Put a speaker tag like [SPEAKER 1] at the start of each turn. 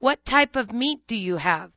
[SPEAKER 1] What type of meat do you have?